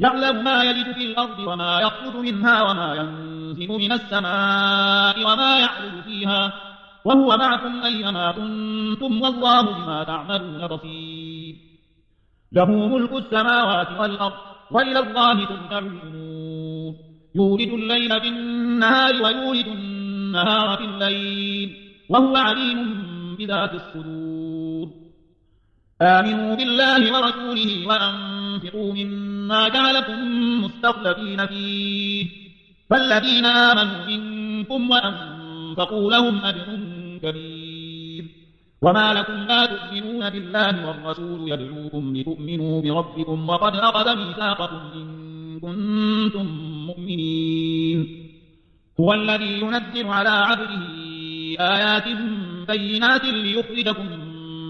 يعلم ما يلد في الأرض وما يخرج منها وما ينزل من السماء وما يعرض فيها. وهو معكم أينما كنتم والله بما تعملون بصير. له ملك السماوات والأرض وإلى الله ترجع الأمور. يولد الليل في النهار ويولد النهار في الليل وهو عليم بذات الصدور. آمنوا بالله ورسوله وأنفقوا مما جعلكم مستخلفين فيه فالذين آمنوا منكم وأنفقوا لهم أجر كبير وما لكم لا تؤمنون بالله والرسول يدعوكم لتؤمنوا بربكم وقد أخذ ميثاقكم إن كنتم مؤمنين هو الذي ينزل على عبده آيات بينات ليخرجكم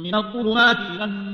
من الظلمات إلى النور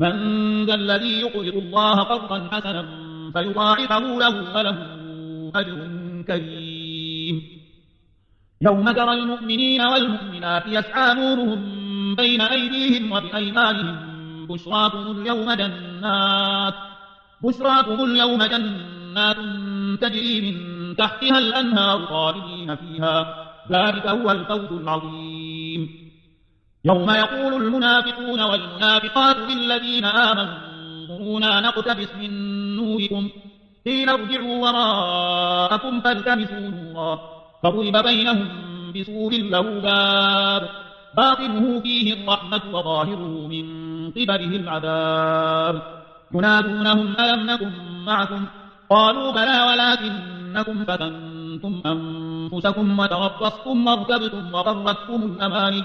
من ذا الذي يقرض الله قرضا حسنا فيضاعفه له وله أجر كريم. يوم ترى المؤمنين والمؤمنات يسعى نورهم بين أيديهم وبأيمانهم. بشراكم اليوم جنات. بشراكم اليوم جنات تجري من تحتها الأنهار خالدين فيها. ذلك هو الفوز العظيم. يوم يقول المنافقون والمنافقات للذين آمنوا انظرونا نقتبس من نوركم. قيل ارجعوا وراءكم فالتمسوا نورا. فضرب بينهم بسور له باب. باطنه فيه الرحمة وظاهره من قبله العذاب. ينادونهم ألم نكن معكم؟ قالوا بلى ولكنكم فتنتم أنفسكم وتربصتم وارتبتم وغرتكم الأماني.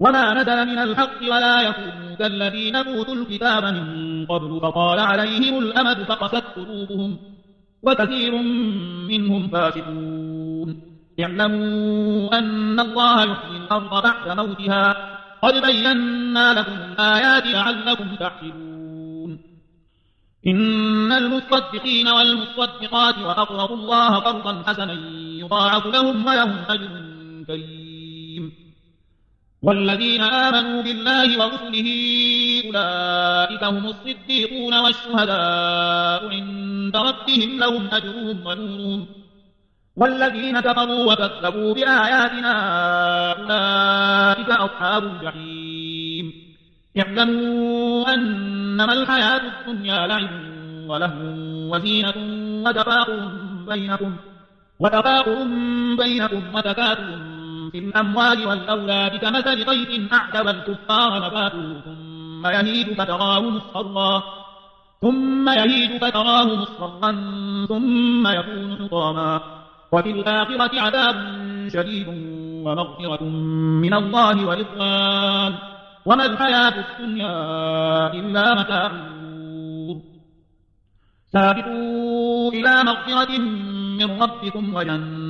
وما نزل من الحق ولا يكونوا كالذين أوتوا الكتاب من قبل فقال عليهم الأمد فقست قلوبهم وكثير منهم فاسقون اعلموا أن الله يحيي الأرض بعد موتها قد بينا لكم الآيات لعلكم تعقلون إن المصدقين والمصدقات وأقرضوا الله قرضا حسنا يضاعف لهم ولهم أجر كريم والذين آمنوا بالله ورسله أولئك هم الصديقون والشهداء عند ربهم لهم أجرهم ونورهم. والذين كفروا وكذبوا بآياتنا أولئك أصحاب الجحيم. اعلموا أنما الحياة الدنيا لعب ولهو وزينة وتفاقر بينكم وتفاقر بينكم وتكاثر في الأموال والأولاد كمثل غيث أعجب الكفار نباته ثم يهيد فتراه مصفرا ثم يهيد فتراه مصفرا ثم يكون حطاما. وفي الآخرة عذاب شديد ومغفرة من الله ورضوان. وما الحياة الدنيا إلا متاع سابقوا إلى مغفرة من ربكم وجنة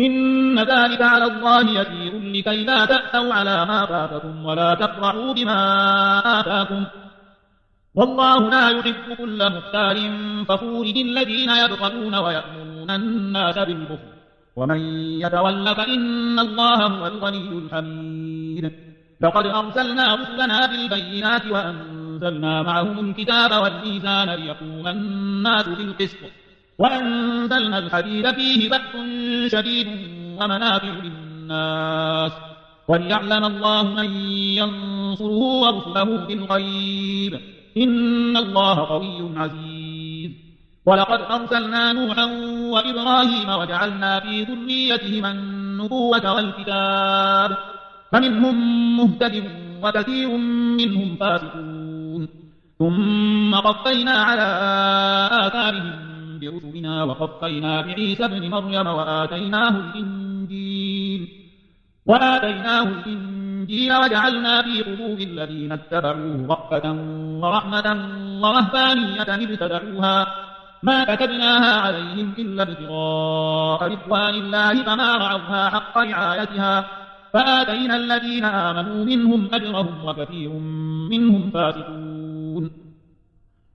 إن ذلك على الله يسير لكي لا تأسوا على ما فاتكم ولا تفرحوا بما آتاكم. والله لا يحب كل مختار فخور الذين يبخلون ويأمرون الناس بالبخل. ومن يتول فإن الله هو الغني الحميد. لقد أرسلنا رسلنا بالبينات وأنزلنا معهم الكتاب والميزان ليقوم الناس بالقسط. وأنزلنا الحديد فيه بأس شديد ومنافع للناس. وليعلم الله من ينصره ورسله بالغيب. إن الله قوي عزيز. ولقد أرسلنا نوحا وإبراهيم وجعلنا في ذريتهما النبوة والكتاب. فمنهم مهتد وكثير منهم فاسقون. ثم قفينا على آثارهم برسلنا وقفينا بعيسى ابن مريم وآتيناه الإنجيل. وآتيناه الإنجيل وجعلنا في قلوب الذين اتبعوه رأفة ورحمة ورهبانية ابتدعوها. ما كتبناها عليهم إلا ابتغاء رضوان الله فما رعوها حق رعايتها. فآتينا الذين آمنوا منهم أجرهم وكثير منهم فاسقون.